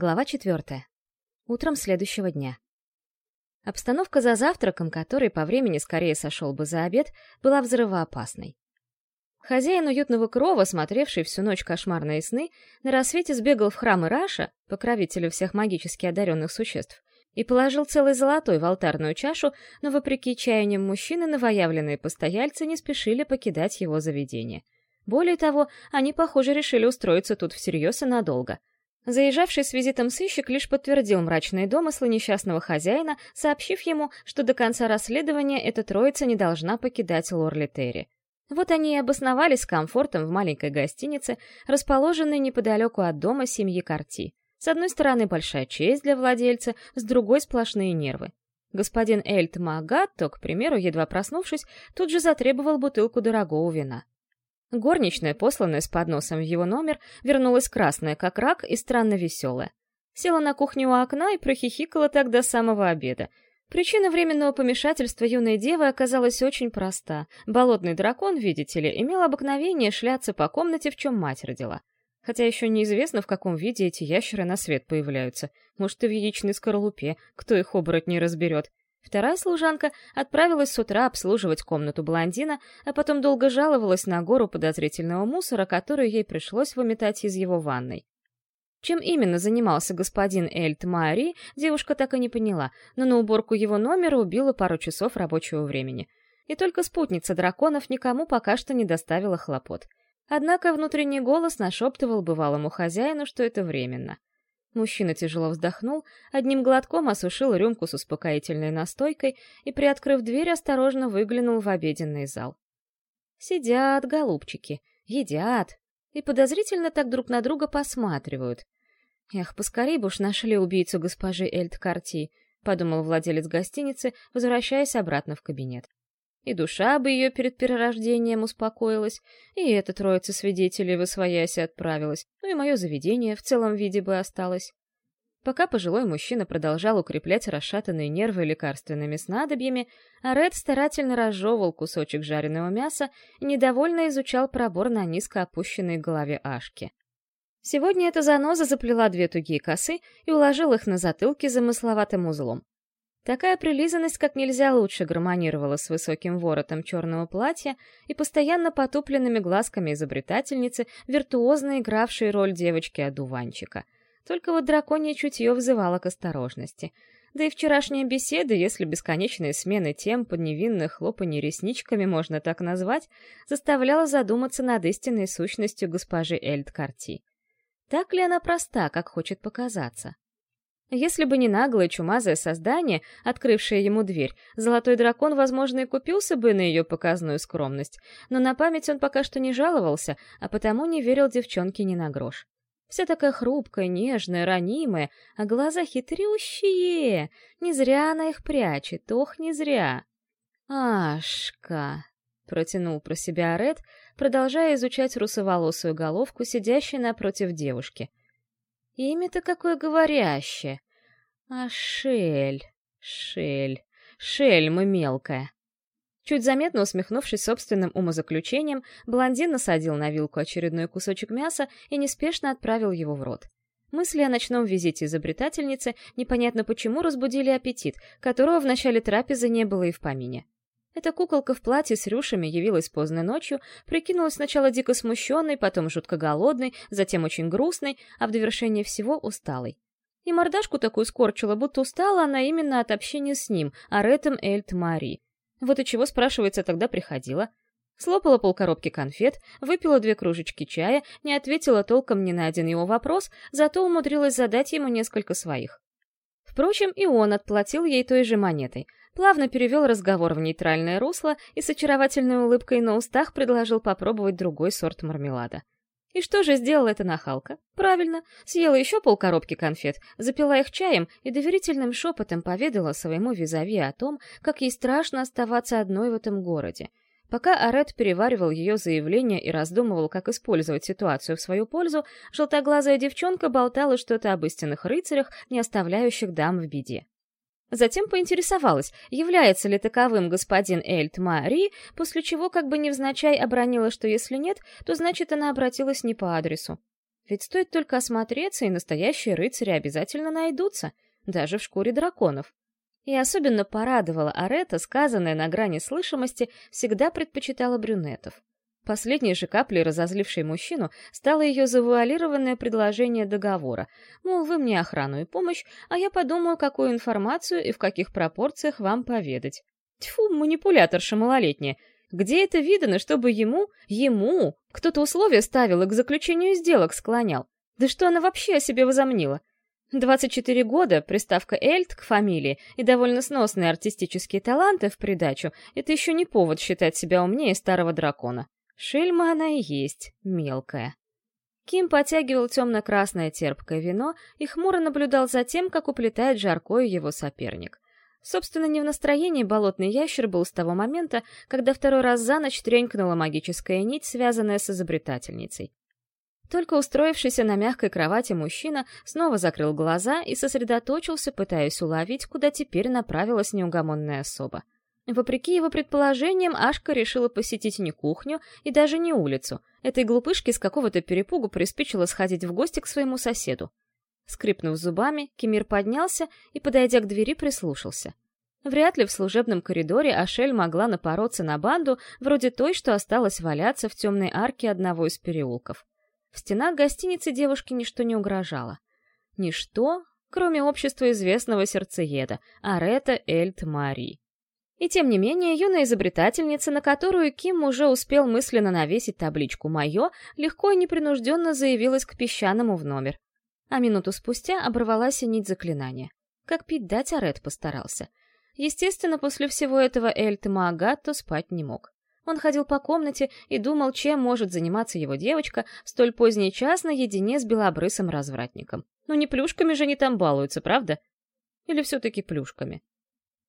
Глава четвертая. Утром следующего дня. Обстановка за завтраком, который по времени скорее сошел бы за обед, была взрывоопасной. Хозяин уютного крова, смотревший всю ночь кошмарные сны, на рассвете сбегал в храм Ираша, покровителя всех магически одаренных существ, и положил целый золотой в алтарную чашу, но, вопреки чаяниям мужчины, новоявленные постояльцы не спешили покидать его заведение. Более того, они, похоже, решили устроиться тут всерьез и надолго — Заезжавший с визитом сыщик лишь подтвердил мрачные домыслы несчастного хозяина, сообщив ему, что до конца расследования эта троица не должна покидать Лорли Терри. Вот они и обосновались с комфортом в маленькой гостинице, расположенной неподалеку от дома семьи Карти. С одной стороны, большая честь для владельца, с другой — сплошные нервы. Господин Эльт Магатто, к примеру, едва проснувшись, тут же затребовал бутылку дорогого вина. Горничная, посланная с подносом в его номер, вернулась красная, как рак, и странно веселая. Села на кухню у окна и прохихикала так до самого обеда. Причина временного помешательства юной девы оказалась очень проста. Болотный дракон, видите ли, имел обыкновение шляться по комнате, в чем мать родила. Хотя еще неизвестно, в каком виде эти ящеры на свет появляются. Может, и в яичной скорлупе, кто их оборотней разберет. Вторая служанка отправилась с утра обслуживать комнату блондина, а потом долго жаловалась на гору подозрительного мусора, которую ей пришлось выметать из его ванной. Чем именно занимался господин Эльт Мари, девушка так и не поняла, но на уборку его номера убила пару часов рабочего времени. И только спутница драконов никому пока что не доставила хлопот. Однако внутренний голос нашептывал бывалому хозяину, что это временно. Мужчина тяжело вздохнул, одним глотком осушил рюмку с успокоительной настойкой и, приоткрыв дверь, осторожно выглянул в обеденный зал. Сидят голубчики, едят и подозрительно так друг на друга посматривают. «Эх, поскорей бы уж нашли убийцу госпожи Эльт Карти», — подумал владелец гостиницы, возвращаясь обратно в кабинет. И душа бы ее перед перерождением успокоилась, и эта троица свидетелей в освоясь отправилась, ну и мое заведение в целом виде бы осталось. Пока пожилой мужчина продолжал укреплять расшатанные нервы лекарственными снадобьями, а Ред старательно разжевывал кусочек жареного мяса и недовольно изучал пробор на низко опущенной голове Ашки. Сегодня эта заноза заплела две тугие косы и уложила их на затылке замысловатым узлом. Такая прилизанность как нельзя лучше гармонировала с высоким воротом черного платья и постоянно потупленными глазками изобретательницы, виртуозно игравшей роль девочки-одуванчика. Только вот драконье чутье взывало к осторожности. Да и вчерашняя беседа, если бесконечные смены тем под невинных хлопанье ресничками можно так назвать, заставляла задуматься над истинной сущностью госпожи Эльд Карти. Так ли она проста, как хочет показаться? Если бы не наглое чумазое создание, открывшее ему дверь, золотой дракон, возможно, и купился бы на ее показную скромность, но на память он пока что не жаловался, а потому не верил девчонке ни на грош. Вся такая хрупкая, нежная, ранимая, а глаза хитрющие. Не зря она их прячет, ох, не зря. «Ашка!» — протянул про себя Арет, продолжая изучать русоволосую головку, сидящей напротив девушки — Имя-то какое говорящее. А Шель, Шель, Шельма мелкая. Чуть заметно усмехнувшись собственным умозаключением, блондин насадил на вилку очередной кусочек мяса и неспешно отправил его в рот. Мысли о ночном визите изобретательницы непонятно почему разбудили аппетит, которого в начале трапезы не было и в помине. Эта куколка в платье с рюшами явилась поздно ночью, прикинулась сначала дико смущенной, потом жутко голодной, затем очень грустной, а в довершение всего усталой. И мордашку такую скорчила, будто устала она именно от общения с ним, Аретом Эльт Мари. Вот и чего, спрашивается, тогда приходила. Слопала полкоробки конфет, выпила две кружечки чая, не ответила толком ни на один его вопрос, зато умудрилась задать ему несколько своих. Впрочем, и он отплатил ей той же монетой, плавно перевел разговор в нейтральное русло и с очаровательной улыбкой на устах предложил попробовать другой сорт мармелада. И что же сделала эта нахалка? Правильно, съела еще полкоробки конфет, запила их чаем и доверительным шепотом поведала своему визави о том, как ей страшно оставаться одной в этом городе. Пока Арет переваривал ее заявление и раздумывал, как использовать ситуацию в свою пользу, желтоглазая девчонка болтала что-то об истинных рыцарях, не оставляющих дам в беде. Затем поинтересовалась, является ли таковым господин Эльт Мари, после чего как бы невзначай обронила, что если нет, то значит она обратилась не по адресу. Ведь стоит только осмотреться, и настоящие рыцари обязательно найдутся, даже в шкуре драконов. И особенно порадовала Арета, сказанная на грани слышимости, всегда предпочитала брюнетов. Последней же каплей, разозлившей мужчину, стало ее завуалированное предложение договора. Мол, вы мне охрану и помощь, а я подумаю, какую информацию и в каких пропорциях вам поведать. Тьфу, манипуляторша малолетняя. Где это видано, чтобы ему, ему, кто-то условия ставил и к заключению сделок склонял? Да что она вообще о себе возомнила? 24 года, приставка «эльт» к фамилии и довольно сносные артистические таланты в придачу — это еще не повод считать себя умнее старого дракона. Шельма она и есть, мелкая. Ким потягивал темно-красное терпкое вино и хмуро наблюдал за тем, как уплетает жаркое его соперник. Собственно, не в настроении болотный ящер был с того момента, когда второй раз за ночь тренькнула магическая нить, связанная с изобретательницей. Только устроившийся на мягкой кровати мужчина снова закрыл глаза и сосредоточился, пытаясь уловить, куда теперь направилась неугомонная особа. Вопреки его предположениям, Ашка решила посетить не кухню и даже не улицу. Этой глупышке с какого-то перепугу приспичило сходить в гости к своему соседу. Скрипнув зубами, Кемир поднялся и, подойдя к двери, прислушался. Вряд ли в служебном коридоре Ашель могла напороться на банду, вроде той, что осталась валяться в темной арке одного из переулков. В стенах гостиницы девушке ничто не угрожало. Ничто, кроме общества известного сердцееда, Арета Эльт Мари. И тем не менее, юная изобретательница, на которую Ким уже успел мысленно навесить табличку «Мое», легко и непринужденно заявилась к песчаному в номер. А минуту спустя оборвалась и нить заклинания. Как пить дать, Арет постарался. Естественно, после всего этого Эльт Маагатто спать не мог. Он ходил по комнате и думал, чем может заниматься его девочка в столь поздний час наедине с белобрысым развратником. Ну не плюшками же они там балуются, правда? Или все-таки плюшками?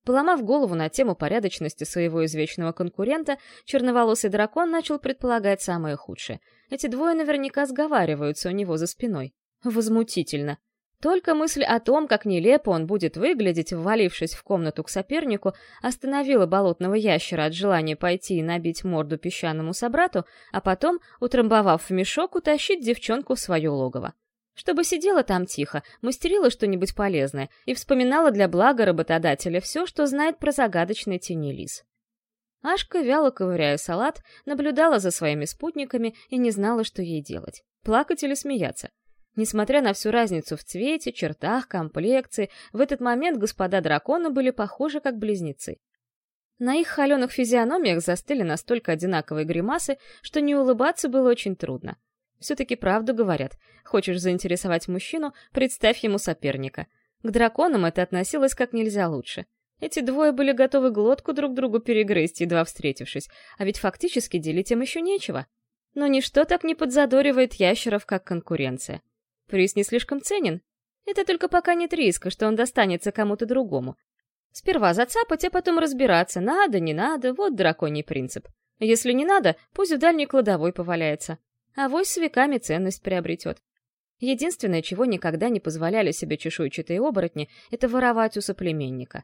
Поломав голову на тему порядочности своего извечного конкурента, черноволосый дракон начал предполагать самое худшее. Эти двое наверняка сговариваются у него за спиной. Возмутительно. Только мысль о том, как нелепо он будет выглядеть, ввалившись в комнату к сопернику, остановила болотного ящера от желания пойти и набить морду песчаному собрату, а потом, утрамбовав в мешок, утащить девчонку в свое логово. Чтобы сидела там тихо, мастерила что-нибудь полезное и вспоминала для блага работодателя все, что знает про загадочный тенелис. Ашка, вяло ковыряя салат, наблюдала за своими спутниками и не знала, что ей делать — плакать или смеяться. Несмотря на всю разницу в цвете, чертах, комплекции, в этот момент господа дракона были похожи как близнецы. На их холеных физиономиях застыли настолько одинаковые гримасы, что не улыбаться было очень трудно. Все-таки правду говорят. Хочешь заинтересовать мужчину, представь ему соперника. К драконам это относилось как нельзя лучше. Эти двое были готовы глотку друг другу перегрызть, едва встретившись, а ведь фактически делить им еще нечего. Но ничто так не подзадоривает ящеров, как конкуренция. Приз не слишком ценен. Это только пока нет риска, что он достанется кому-то другому. Сперва зацапать, а потом разбираться, надо, не надо, вот драконий принцип. Если не надо, пусть в дальней кладовой поваляется. А вось с веками ценность приобретет. Единственное, чего никогда не позволяли себе чешуйчатые оборотни, это воровать у соплеменника.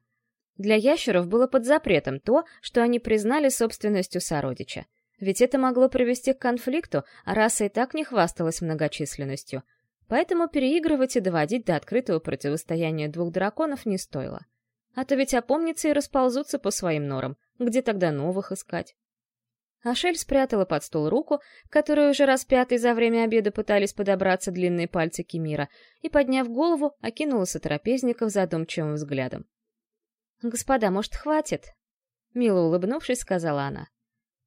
Для ящеров было под запретом то, что они признали собственностью сородича. Ведь это могло привести к конфликту, а раса и так не хвасталась многочисленностью — Поэтому переигрывать и доводить до открытого противостояния двух драконов не стоило. А то ведь опомнятся и расползутся по своим норам. Где тогда новых искать? Ашель спрятала под стол руку, к которой уже раз пятый за время обеда пытались подобраться длинные пальцы Кемира, и, подняв голову, окинула сотрапезников задумчивым взглядом. «Господа, может, хватит?» Мило улыбнувшись, сказала она.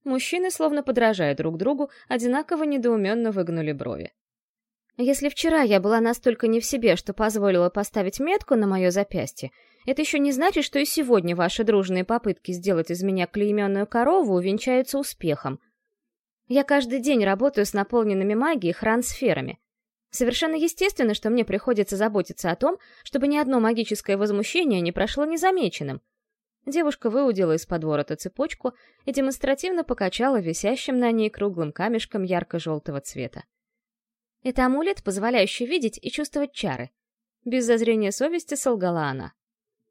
Мужчины, словно подражая друг другу, одинаково недоуменно выгнули брови. Если вчера я была настолько не в себе, что позволила поставить метку на мое запястье, это еще не значит, что и сегодня ваши дружные попытки сделать из меня клейменную корову увенчаются успехом. Я каждый день работаю с наполненными магией хран-сферами. Совершенно естественно, что мне приходится заботиться о том, чтобы ни одно магическое возмущение не прошло незамеченным. Девушка выудила из-под ворота цепочку и демонстративно покачала висящим на ней круглым камешком ярко-желтого цвета. Это амулет, позволяющий видеть и чувствовать чары. Без зазрения совести солгала она.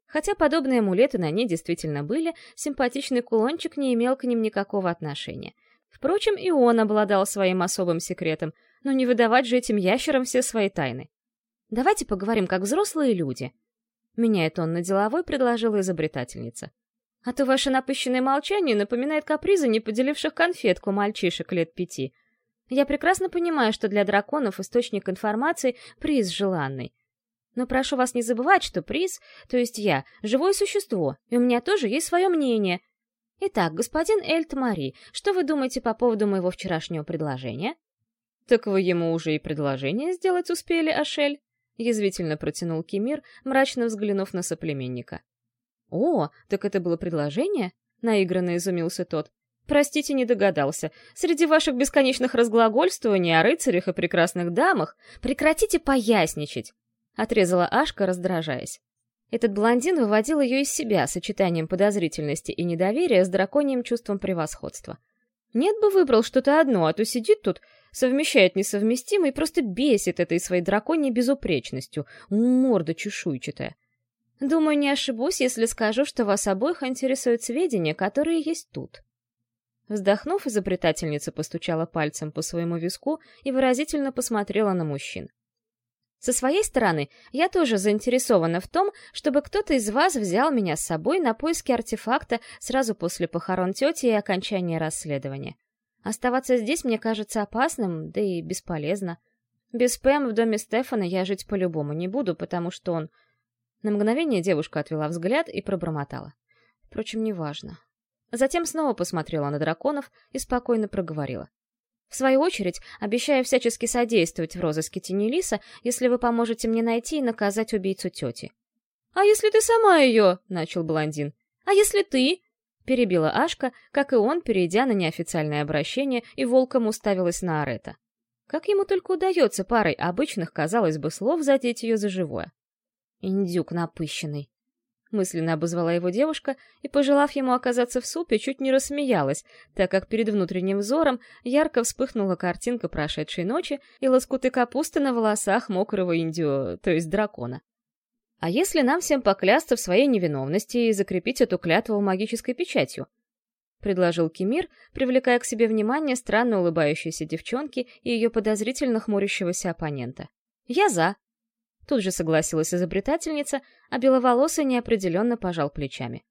Хотя подобные амулеты на ней действительно были, симпатичный кулончик не имел к ним никакого отношения. Впрочем, и он обладал своим особым секретом. но не выдавать же этим ящерам все свои тайны. Давайте поговорим как взрослые люди. Меняет он на деловой, предложила изобретательница. А то ваше напыщенное молчание напоминает капризы не поделивших конфетку мальчишек лет пяти. Я прекрасно понимаю, что для драконов источник информации — приз желанный. Но прошу вас не забывать, что приз, то есть я, живое существо, и у меня тоже есть свое мнение. Итак, господин Эльт Мари, что вы думаете по поводу моего вчерашнего предложения? Так вы ему уже и предложение сделать успели, Ашель? Язвительно протянул Кемир, мрачно взглянув на соплеменника. «О, так это было предложение?» — наигранно изумился тот. «Простите, не догадался. Среди ваших бесконечных разглагольствований о рыцарях и прекрасных дамах прекратите поясничать!» — отрезала Ашка, раздражаясь. Этот блондин выводил ее из себя сочетанием подозрительности и недоверия с драконьим чувством превосходства. Нет бы выбрал что-то одно, а то сидит тут, совмещает несовместимое и просто бесит этой своей драконьей безупречностью, морда чешуйчатая. Думаю, не ошибусь, если скажу, что вас обоих интересуют сведения, которые есть тут. Вздохнув, изобретательница постучала пальцем по своему виску и выразительно посмотрела на мужчин. Со своей стороны, я тоже заинтересована в том, чтобы кто-то из вас взял меня с собой на поиски артефакта сразу после похорон тети и окончания расследования. Оставаться здесь мне кажется опасным, да и бесполезно. Без Пэм в доме Стефана я жить по-любому не буду, потому что он... На мгновение девушка отвела взгляд и пробормотала. Впрочем, неважно. Затем снова посмотрела на драконов и спокойно проговорила. В свою очередь, обещаю всячески содействовать в розыске Тенелиса, если вы поможете мне найти и наказать убийцу тети. «А если ты сама ее?» — начал блондин. «А если ты?» — перебила Ашка, как и он, перейдя на неофициальное обращение, и волком уставилась на Арета. Как ему только удается парой обычных, казалось бы, слов задеть ее за живое. Индюк напыщенный. Мысленно обозвала его девушка и, пожелав ему оказаться в супе, чуть не рассмеялась, так как перед внутренним взором ярко вспыхнула картинка прошедшей ночи и лоскуты капусты на волосах мокрого индио, то есть дракона. А если нам всем поклясться в своей невиновности и закрепить эту клятву магической печатью? предложил Кемир, привлекая к себе внимание странно улыбающейся девчонки и ее подозрительно хмурящегося оппонента. «Я за», Тут же согласилась изобретательница, а беловолосый неопределенно пожал плечами.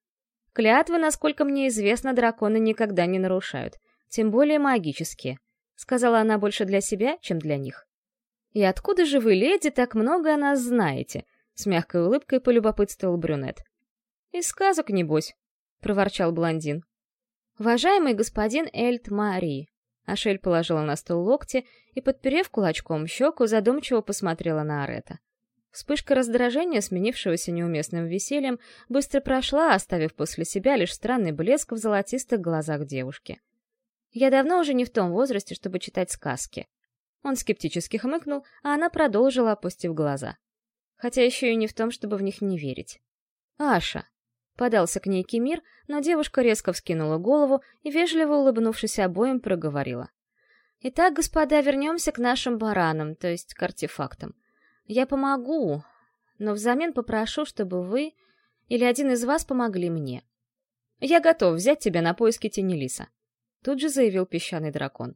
Клятвы, насколько мне известно, драконы никогда не нарушают, тем более магические. Сказала она больше для себя, чем для них. «И откуда же вы, леди, так много о нас знаете?» С мягкой улыбкой полюбопытствовал брюнет. «Из сказок, небось», — проворчал блондин. «Уважаемый господин Эльт Мари», Ашель положила на стол локти и, подперев кулачком щеку, задумчиво посмотрела на Арета. Вспышка раздражения, сменившегося неуместным весельем, быстро прошла, оставив после себя лишь странный блеск в золотистых глазах девушки. «Я давно уже не в том возрасте, чтобы читать сказки». Он скептически хмыкнул, а она продолжила, опустив глаза. Хотя еще и не в том, чтобы в них не верить. «Аша!» Подался к ней Кемир, но девушка резко вскинула голову и, вежливо улыбнувшись обоим, проговорила. «Итак, господа, вернемся к нашим баранам, то есть к артефактам. Я помогу, но взамен попрошу, чтобы вы или один из вас помогли мне. Я готов взять тебя на поиски Тенелиса. Тут же заявил песчаный дракон.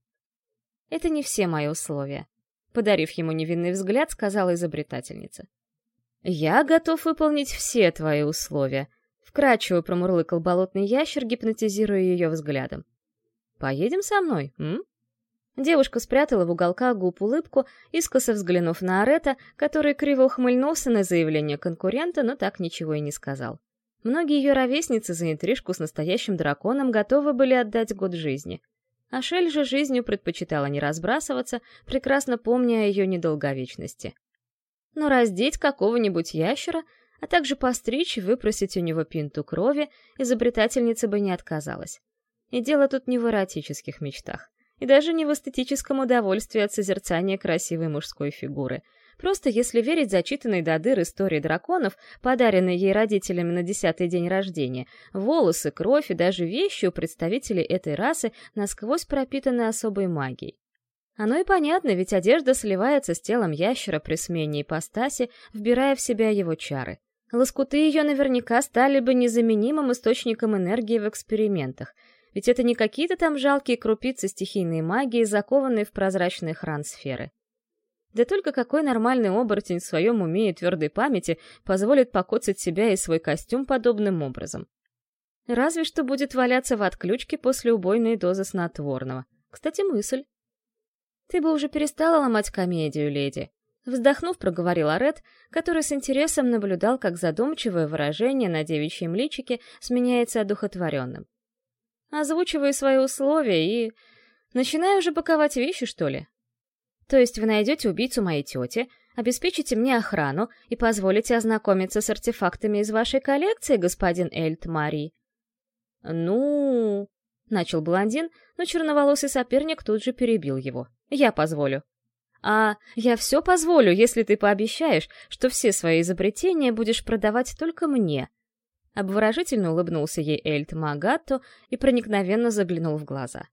Это не все мои условия. Подарив ему невинный взгляд, сказала изобретательница. «Я готов выполнить все твои условия», — вкрадчиво промурлыкал болотный ящер, гипнотизируя ее взглядом. «Поедем со мной, м?» Девушка спрятала в уголках губ улыбку, искоса взглянув на Арета, который криво ухмыльнулся на заявление конкурента, но так ничего и не сказал. Многие ее ровесницы за интрижку с настоящим драконом готовы были отдать год жизни. А Шель же жизнью предпочитала не разбрасываться, прекрасно помня о ее недолговечности. Но раздеть какого-нибудь ящера, а также постричь и выпросить у него пинту крови, изобретательница бы не отказалась. И дело тут не в эротических мечтах и даже не в эстетическом удовольствии от созерцания красивой мужской фигуры. Просто если верить зачитанной до дыр истории драконов, подаренной ей родителями на десятый день рождения, волосы, кровь и даже вещи у представителей этой расы насквозь пропитаны особой магией. Оно и понятно, ведь одежда сливается с телом ящера при смене ипостаси, вбирая в себя его чары. Лоскуты ее наверняка стали бы незаменимым источником энергии в экспериментах — ведь это не какие-то там жалкие крупицы стихийной магии, закованные в прозрачные хран сферы. Да только какой нормальный оборотень в своем уме и твердой памяти позволит покоцать себя и свой костюм подобным образом? Разве что будет валяться в отключке после убойной дозы снотворного. Кстати, мысль. Ты бы уже перестала ломать комедию, леди. Вздохнув, проговорил Ред, который с интересом наблюдал, как задумчивое выражение на девичьем личике сменяется одухотворенным. Озвучиваю свои условия и... Начинаю уже паковать вещи, что ли? То есть вы найдете убийцу моей тети, обеспечите мне охрану и позволите ознакомиться с артефактами из вашей коллекции, господин Эльт Мари? Ну... Начал блондин, но черноволосый соперник тут же перебил его. Я позволю. А я все позволю, если ты пообещаешь, что все свои изобретения будешь продавать только мне. Обворожительно улыбнулся ей Эльт Магатто и проникновенно заглянул в глаза.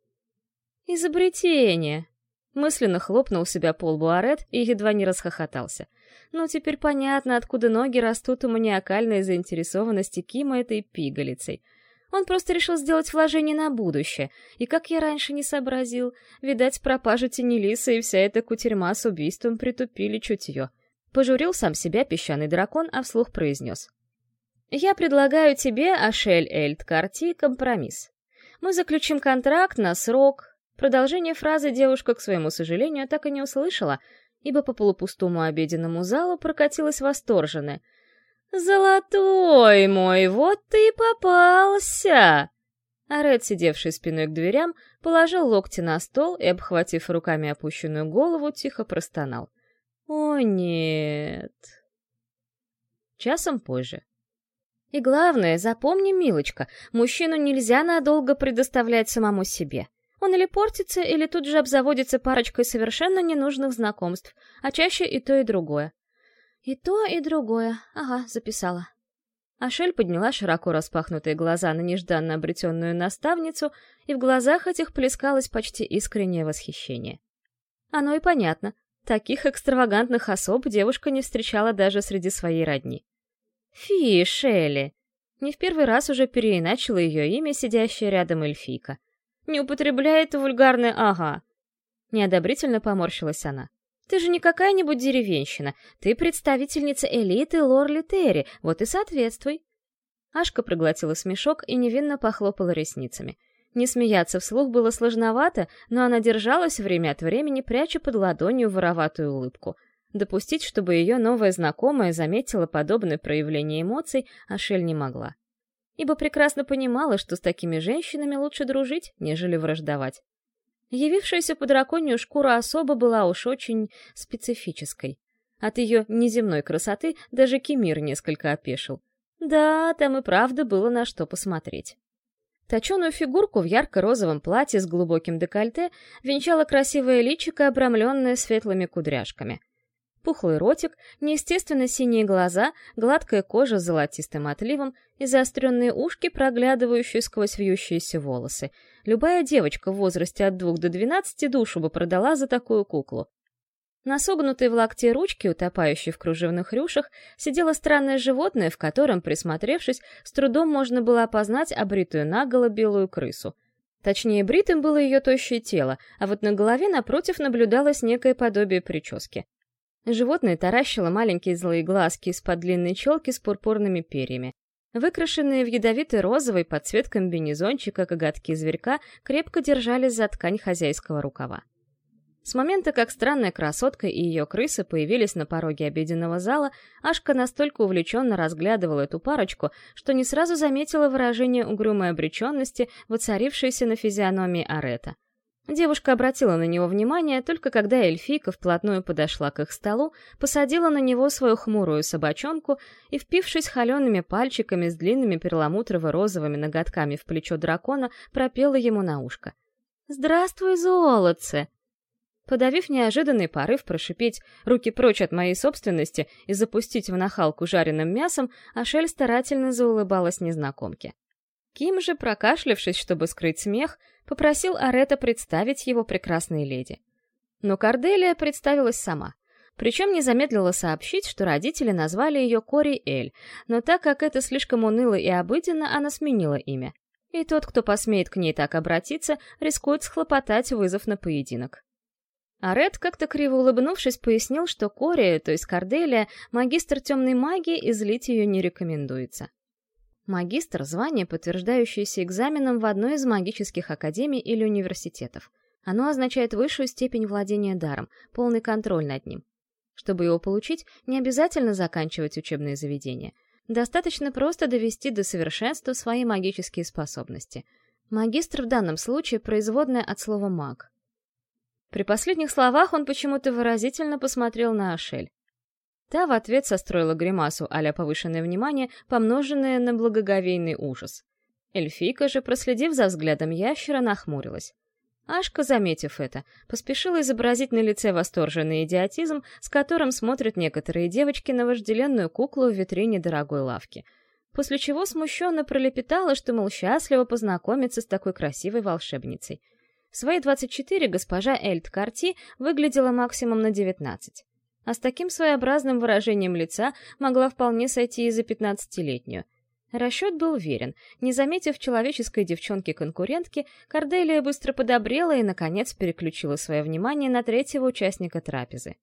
«Изобретение!» Мысленно хлопнул себя по лбу Арет и едва не расхохотался. Ну, теперь понятно, откуда ноги растут у маниакальной заинтересованности Кима этой пигалицей — он просто решил сделать вложение на будущее. И как я раньше не сообразил, видать, пропажа Тенелиса и вся эта кутерьма с убийством притупили чутье. Пожурил сам себя песчаный дракон, а вслух произнес. «Я предлагаю тебе, Ашель Эльд компромисс. Мы заключим контракт на срок». Продолжение фразы девушка, к своему сожалению, так и не услышала, ибо по полупустому обеденному залу прокатилась восторженная — «Золотой мой, вот ты и попался!» Арет, сидевший спиной к дверям, положил локти на стол и, обхватив руками опущенную голову, тихо простонал. «О, нет!» Часом позже. И главное, запомни, милочка, мужчину нельзя надолго предоставлять самому себе. Он или портится, или тут же обзаводится парочкой совершенно ненужных знакомств, а чаще и то, и другое. И то, и другое. Ага, записала. Ашель подняла широко распахнутые глаза на нежданно обретенную наставницу, и в глазах этих плескалось почти искреннее восхищение. Оно и понятно. Таких экстравагантных особ девушка не встречала даже среди своей родни. «Фи, Шелли!» Не в первый раз уже переиначила ее имя, сидящая рядом эльфийка. «Не употребляет вульгарное «ага». Неодобрительно поморщилась она. Ты же не какая-нибудь деревенщина, ты представительница элиты Лорли Терри, вот и соответствуй. Ашка проглотила смешок и невинно похлопала ресницами. Не смеяться вслух было сложновато, но она держалась время от времени, пряча под ладонью вороватую улыбку. Допустить, чтобы ее новая знакомая заметила подобное проявление эмоций, Ашель не могла. Ибо прекрасно понимала, что с такими женщинами лучше дружить, нежели враждовать. Явившаяся по драконью шкура особа была уж очень специфической. От ее неземной красоты даже Кемир несколько опешил. Да, там и правда было на что посмотреть. Точеную фигурку в ярко-розовом платье с глубоким декольте венчала красивое личико, обрамленное светлыми кудряшками. Пухлый ротик, неестественно синие глаза, гладкая кожа с золотистым отливом и заостренные ушки, проглядывающие сквозь вьющиеся волосы. Любая девочка в возрасте от двух до двенадцати душу бы продала за такую куклу. На согнутой в локте ручке, утопающей в кружевных рюшах, сидело странное животное, в котором, присмотревшись, с трудом можно было опознать обритую наголо белую крысу. Точнее, бритым было ее тощее тело, а вот на голове напротив наблюдалось некое подобие прически. Животное таращило маленькие злые глазки из-под длинной челки с пурпурными перьями. Выкрашенные в ядовитый розовый под цвет комбинезончика коготки зверька крепко держались за ткань хозяйского рукава. С момента, как странная красотка и ее крыса появились на пороге обеденного зала, Ашка настолько увлеченно разглядывала эту парочку, что не сразу заметила выражение угрюмой обреченности, воцарившееся на физиономии Арета — Девушка обратила на него внимание только когда эльфийка вплотную подошла к их столу, посадила на него свою хмурую собачонку и, впившись холеными пальчиками с длинными перламутрово-розовыми ноготками в плечо дракона, пропела ему на ушко. «Здравствуй, золотце!» Подавив неожиданный порыв прошипеть «руки прочь от моей собственности» и запустить в нахалку жареным мясом, Ашель старательно заулыбалась незнакомке. Ким же, прокашлявшись, чтобы скрыть смех, попросил Арета представить его прекрасной леди. Но Корделия представилась сама. Причем не замедлила сообщить, что родители назвали ее Кори Эль, но так как это слишком уныло и обыденно, она сменила имя. И тот, кто посмеет к ней так обратиться, рискует схлопотать вызов на поединок. А Ред, как-то криво улыбнувшись, пояснил, что Кори, то есть Корделия, магистр темной магии, и злить ее не рекомендуется. Магистр — звание, подтверждающееся экзаменом в одной из магических академий или университетов. Оно означает высшую степень владения даром, полный контроль над ним. Чтобы его получить, не обязательно заканчивать учебные заведения. Достаточно просто довести до совершенства свои магические способности. Магистр в данном случае производная от слова «маг». При последних словах он почему-то выразительно посмотрел на Ашель. Та в ответ состроила гримасу а повышенное внимание, помноженное на благоговейный ужас. Эльфийка же, проследив за взглядом ящера, нахмурилась. Ашка, заметив это, поспешила изобразить на лице восторженный идиотизм, с которым смотрят некоторые девочки на вожделенную куклу в витрине дорогой лавки. После чего смущенно пролепетала, что, мол, счастливо познакомиться с такой красивой волшебницей. В свои 24 госпожа Эльт Карти выглядела максимум на 19 а с таким своеобразным выражением лица могла вполне сойти и за пятнадцатилетнюю. Расчет был верен. Не заметив человеческой девчонки-конкурентки, Корделия быстро подобрела и, наконец, переключила свое внимание на третьего участника трапезы.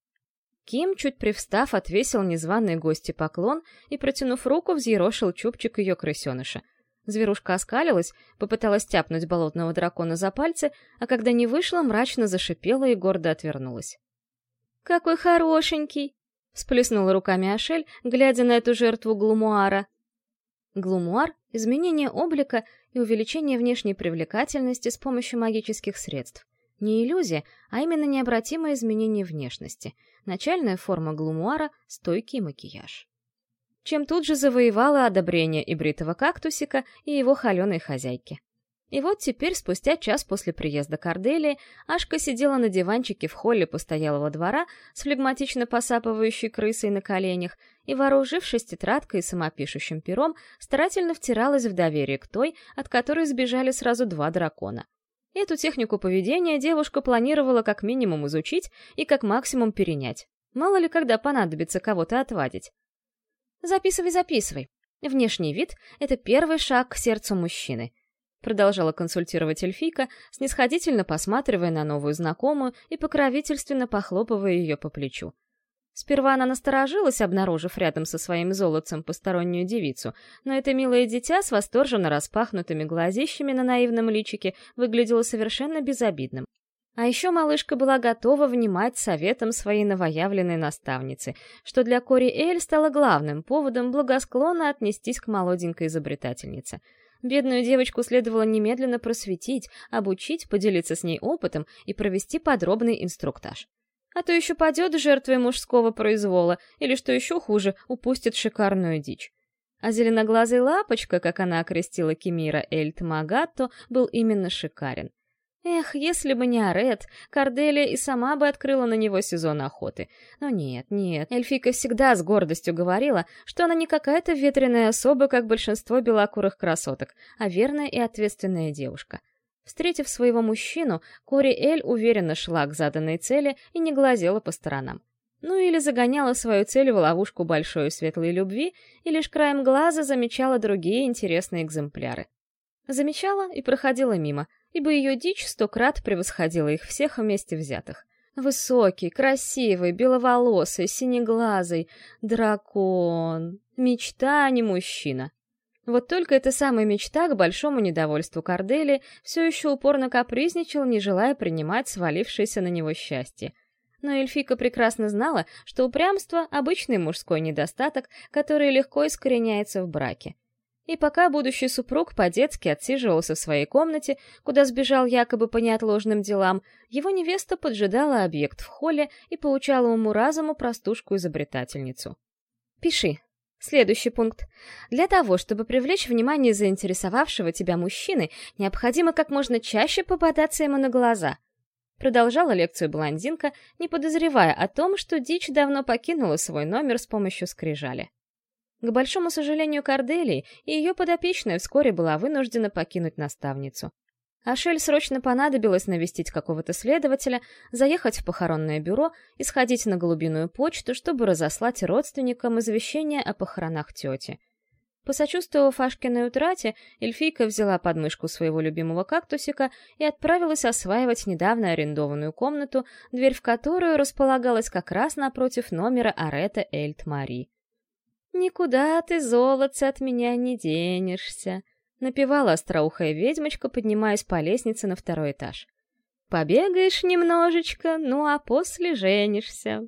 Ким, чуть привстав, отвесил незваной гости поклон и, протянув руку, взъерошил чубчик ее крысеныша. Зверушка оскалилась, попыталась тяпнуть болотного дракона за пальцы, а когда не вышла, мрачно зашипела и гордо отвернулась. «Какой хорошенький!» — всплеснула руками Ашель, глядя на эту жертву Глумуара. Глумуар — изменение облика и увеличение внешней привлекательности с помощью магических средств. Не иллюзия, а именно необратимое изменение внешности. Начальная форма глумуара — стойкий макияж. Чем тут же завоевала одобрение и бритого кактусика, и его холеной хозяйки. И вот теперь, спустя час после приезда Корделии, Ашка сидела на диванчике в холле постоялого двора с флегматично посапывающей крысой на коленях и, вооружившись тетрадкой и самопишущим пером, старательно втиралась в доверие к той, от которой сбежали сразу два дракона. Эту технику поведения девушка планировала как минимум изучить и как максимум перенять. Мало ли когда понадобится кого-то отвадить. Записывай, записывай. Внешний вид — это первый шаг к сердцу мужчины — продолжала консультировать эльфийка, снисходительно посматривая на новую знакомую и покровительственно похлопывая ее по плечу. Сперва она насторожилась, обнаружив рядом со своим золотцем постороннюю девицу, но это милое дитя с восторженно распахнутыми глазищами на наивном личике выглядело совершенно безобидным. А еще малышка была готова внимать советам своей новоявленной наставницы, что для Кори Эль стало главным поводом благосклонно отнестись к молоденькой изобретательнице — Бедную девочку следовало немедленно просветить, обучить, поделиться с ней опытом и провести подробный инструктаж. А то еще падет жертвой мужского произвола, или, что еще хуже, упустит шикарную дичь. А зеленоглазый лапочка, как она окрестила Кемира Эльт Магатто, был именно шикарен. Эх, если бы не Арет, Корделия и сама бы открыла на него сезон охоты. Но нет, нет, Эльфика всегда с гордостью говорила, что она не какая-то ветреная особа, как большинство белокурых красоток, а верная и ответственная девушка. Встретив своего мужчину, Кори Эль уверенно шла к заданной цели и не глазела по сторонам. Ну или загоняла свою цель в ловушку большой светлой любви, и лишь краем глаза замечала другие интересные экземпляры. Замечала и проходила мимо — ибо ее дичь сто крат превосходила их всех вместе взятых. Высокий, красивый, беловолосый, синеглазый, дракон. Мечта, а не мужчина. Вот только эта самая мечта, к большому недовольству Кордели, все еще упорно капризничал, не желая принимать свалившееся на него счастье. Но Эльфика прекрасно знала, что упрямство — обычный мужской недостаток, который легко искореняется в браке. И пока будущий супруг по-детски отсиживался в своей комнате, куда сбежал якобы по неотложным делам, его невеста поджидала объект в холле и получала уму-разуму простушку-изобретательницу. «Пиши», Следующий пункт. Для того, чтобы привлечь внимание заинтересовавшего тебя мужчины, необходимо как можно чаще попадаться ему на глаза. Продолжала лекцию блондинка, не подозревая о том, что дичь давно покинула свой номер с помощью скрижали. К большому сожалению Корделии, ее подопечная вскоре была вынуждена покинуть наставницу. Ашель срочно понадобилось навестить какого-то следователя, заехать в похоронное бюро и сходить на голубиную почту, чтобы разослать родственникам извещение о похоронах тети. Посочувствовав Ашкиной утрате, эльфийка взяла подмышку своего любимого кактусика и отправилась осваивать недавно арендованную комнату, дверь в которую располагалась как раз напротив номера Арета Эльт Мари. «Никуда ты, золотце, от меня не денешься», — напевала остроухая ведьмочка, поднимаясь по лестнице на второй этаж. «Побегаешь немножечко, ну а после женишься».